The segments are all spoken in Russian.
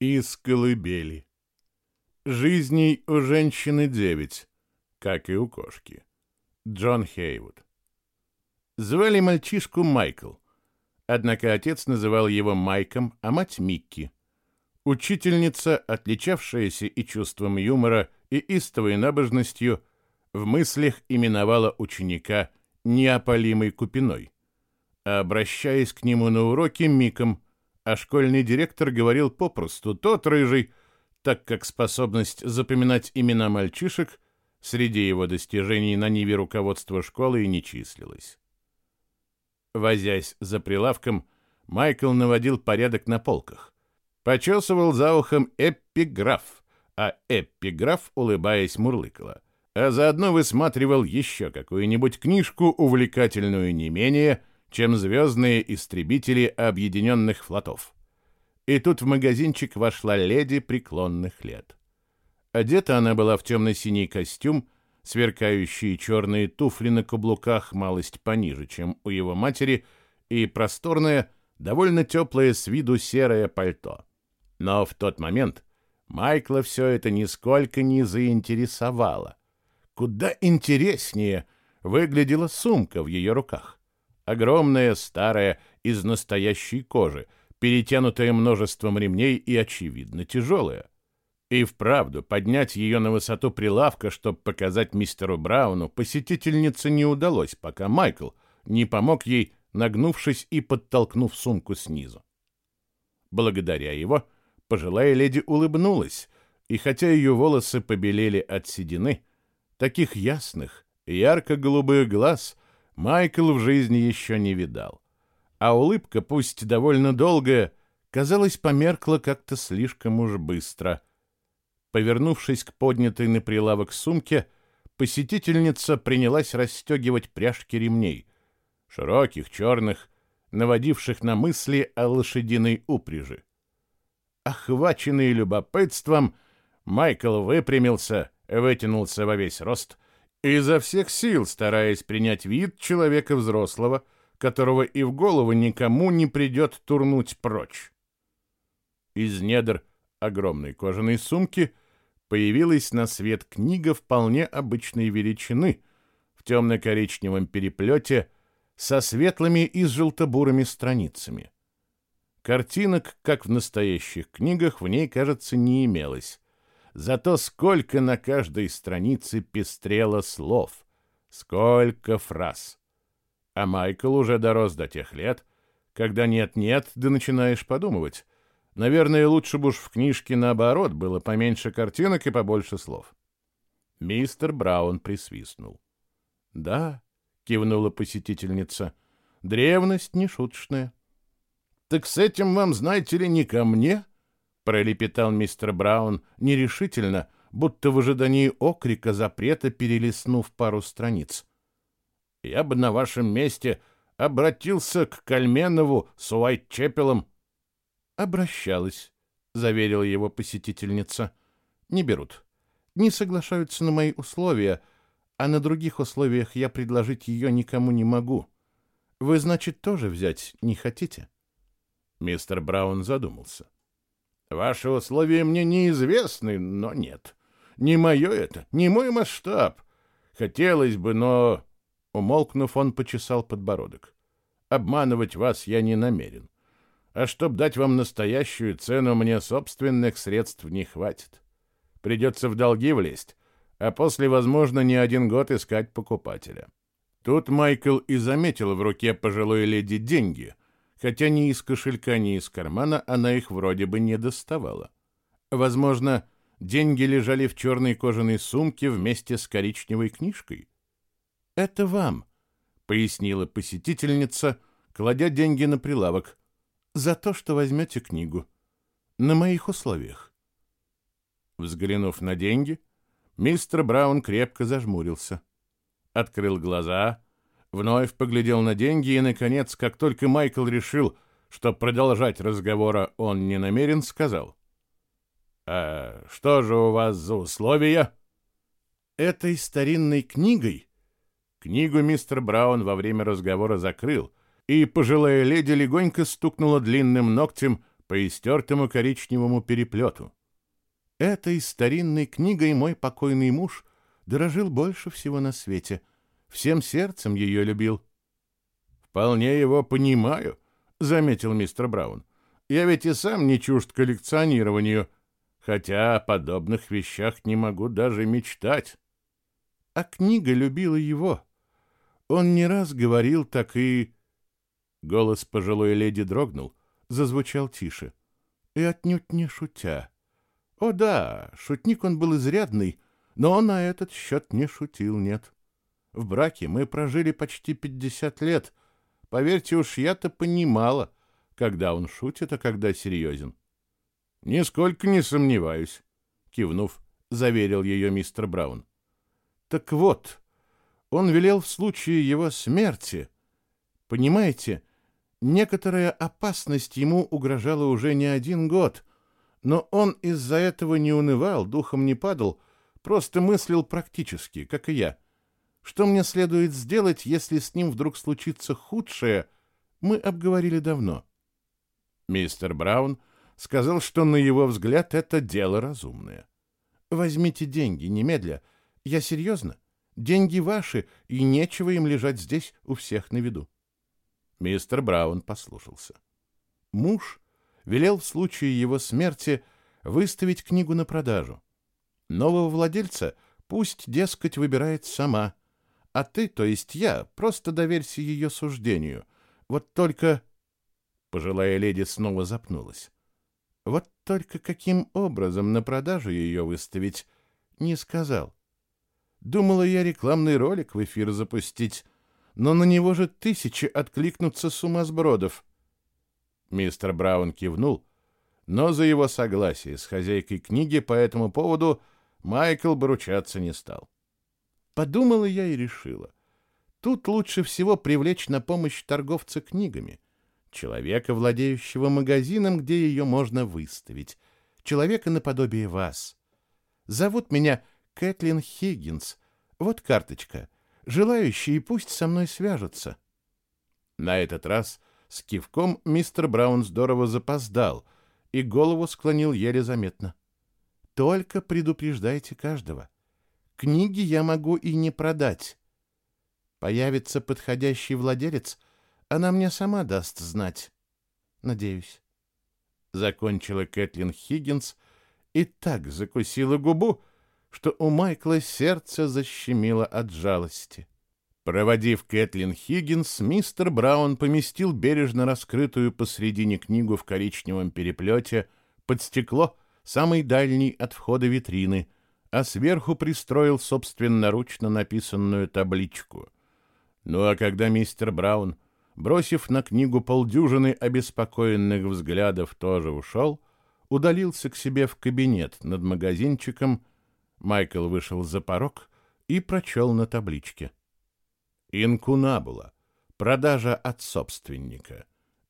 Из колыбели. Жизней у женщины девять, как и у кошки. Джон Хейвуд. Звали мальчишку Майкл. Однако отец называл его Майком, а мать Микки. Учительница, отличавшаяся и чувством юмора, и истовой набожностью, в мыслях именовала ученика неопалимой купиной, а обращаясь к нему на уроке Миком, а школьный директор говорил попросту «тот рыжий», так как способность запоминать имена мальчишек среди его достижений на ниве руководства школы и не числилась. Возясь за прилавком, Майкл наводил порядок на полках. Почесывал за ухом эпиграф, а эпиграф, улыбаясь, мурлыкала. А заодно высматривал еще какую-нибудь книжку, увлекательную не менее, чем «Звездные истребители объединенных флотов». И тут в магазинчик вошла леди преклонных лет. Одета она была в темно-синий костюм, сверкающие черные туфли на каблуках малость пониже, чем у его матери, и просторное, довольно теплое с виду серое пальто. Но в тот момент Майкла все это нисколько не заинтересовало. Куда интереснее выглядела сумка в ее руках. Огромная, старая, из настоящей кожи, перетянутая множеством ремней и, очевидно, тяжелая. И вправду, поднять ее на высоту прилавка, чтобы показать мистеру Брауну, посетительнице не удалось, пока Майкл не помог ей, нагнувшись и подтолкнув сумку снизу. Благодаря его, пожилая леди улыбнулась, и хотя ее волосы побелели от седины, таких ясных, ярко-голубых глаз Майкл в жизни еще не видал. А улыбка, пусть довольно долгая, казалось, померкла как-то слишком уж быстро — Повернувшись к поднятой на прилавок сумке, посетительница принялась расстегивать пряжки ремней, широких, черных, наводивших на мысли о лошадиной упряжи. Охваченный любопытством, Майкл выпрямился, вытянулся во весь рост, изо всех сил стараясь принять вид человека взрослого, которого и в голову никому не придет турнуть прочь. Из недр огромной кожаной сумки — появилась на свет книга вполне обычной величины, в темно-коричневом переплете, со светлыми и желтобурыми страницами. Картинок, как в настоящих книгах, в ней, кажется, не имелось. Зато сколько на каждой странице пестрело слов, сколько фраз. А Майкл уже дорос до тех лет, когда нет-нет, да начинаешь подумывать, Наверное, лучше бы уж в книжке наоборот было поменьше картинок и побольше слов. Мистер Браун присвистнул. «Да», — кивнула посетительница, — «древность нешуточная». «Так с этим вам, знаете ли, не ко мне?» — пролепетал мистер Браун нерешительно, будто в ожидании окрика запрета перелистнув пару страниц. «Я бы на вашем месте обратился к Кальменову с Уайтчепелом «Обращалась», — заверила его посетительница. «Не берут. Не соглашаются на мои условия, а на других условиях я предложить ее никому не могу. Вы, значит, тоже взять не хотите?» Мистер Браун задумался. «Ваши условия мне неизвестны, но нет. Не мое это, не мой масштаб. Хотелось бы, но...» Умолкнув, он почесал подбородок. «Обманывать вас я не намерен. А чтоб дать вам настоящую цену, мне собственных средств не хватит. Придется в долги влезть, а после, возможно, не один год искать покупателя. Тут Майкл и заметил в руке пожилой леди деньги, хотя ни из кошелька, ни из кармана она их вроде бы не доставала. Возможно, деньги лежали в черной кожаной сумке вместе с коричневой книжкой. «Это вам», — пояснила посетительница, кладя деньги на прилавок — за то, что возьмете книгу. На моих условиях. Взглянув на деньги, мистер Браун крепко зажмурился. Открыл глаза, вновь поглядел на деньги и, наконец, как только Майкл решил, что продолжать разговора он не намерен, сказал. «А что же у вас за условия?» «Этой старинной книгой...» Книгу мистер Браун во время разговора закрыл — и пожилая леди легонько стукнула длинным ногтем по истертому коричневому переплету. Этой старинной книгой мой покойный муж дорожил больше всего на свете. Всем сердцем ее любил. «Вполне его понимаю», — заметил мистер Браун. «Я ведь и сам не чужд коллекционированию, хотя о подобных вещах не могу даже мечтать». А книга любила его. Он не раз говорил так и... Голос пожилой леди дрогнул, зазвучал тише. И отнюдь не шутя. О да, шутник он был изрядный, но он на этот счет не шутил, нет. В браке мы прожили почти пятьдесят лет. Поверьте уж, я-то понимала, когда он шутит, а когда серьезен. «Нисколько не сомневаюсь», — кивнув, заверил ее мистер Браун. Так вот, он велел в случае его смерти. Понимаете, некоторая опасность ему угрожала уже не один год, но он из-за этого не унывал, духом не падал, просто мыслил практически, как и я. Что мне следует сделать, если с ним вдруг случится худшее, мы обговорили давно. Мистер Браун сказал, что, на его взгляд, это дело разумное. «Возьмите деньги немедля», я серьезно. Деньги ваши, и нечего им лежать здесь у всех на виду. Мистер Браун послушался. Муж велел в случае его смерти выставить книгу на продажу. Нового владельца пусть, дескать, выбирает сама. А ты, то есть я, просто доверься ее суждению. Вот только... Пожилая леди снова запнулась. Вот только каким образом на продажу ее выставить, не сказал. Думала я рекламный ролик в эфир запустить, но на него же тысячи откликнутся сумасбродов. Мистер Браун кивнул, но за его согласие с хозяйкой книги по этому поводу Майкл поручаться не стал. Подумала я и решила. Тут лучше всего привлечь на помощь торговца книгами, человека, владеющего магазином, где ее можно выставить, человека наподобие вас. Зовут меня Кэтлин Хиггинс. Вот карточка. Желающие пусть со мной свяжутся». На этот раз с кивком мистер Браун здорово запоздал и голову склонил еле заметно. «Только предупреждайте каждого. Книги я могу и не продать. Появится подходящий владелец, она мне сама даст знать. Надеюсь». Закончила Кэтлин Хиггинс и так закусила губу, что у Майкла сердце защемило от жалости. Проводив Кэтлин Хиггинс, мистер Браун поместил бережно раскрытую посредине книгу в коричневом переплете под стекло, самый дальний от входа витрины, а сверху пристроил собственноручно написанную табличку. Ну а когда мистер Браун, бросив на книгу полдюжины обеспокоенных взглядов, тоже ушел, удалился к себе в кабинет над магазинчиком, Майкл вышел за порог и прочел на табличке. «Инкунабула. Продажа от собственника.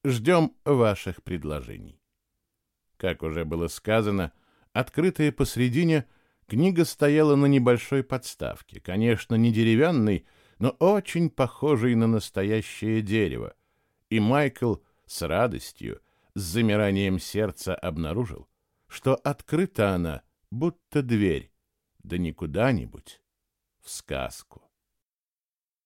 Ждем ваших предложений». Как уже было сказано, открытая посредине, книга стояла на небольшой подставке, конечно, не деревянной, но очень похожей на настоящее дерево, и Майкл с радостью, с замиранием сердца обнаружил, что открыта она, будто дверь, да не куда-нибудь, в сказку.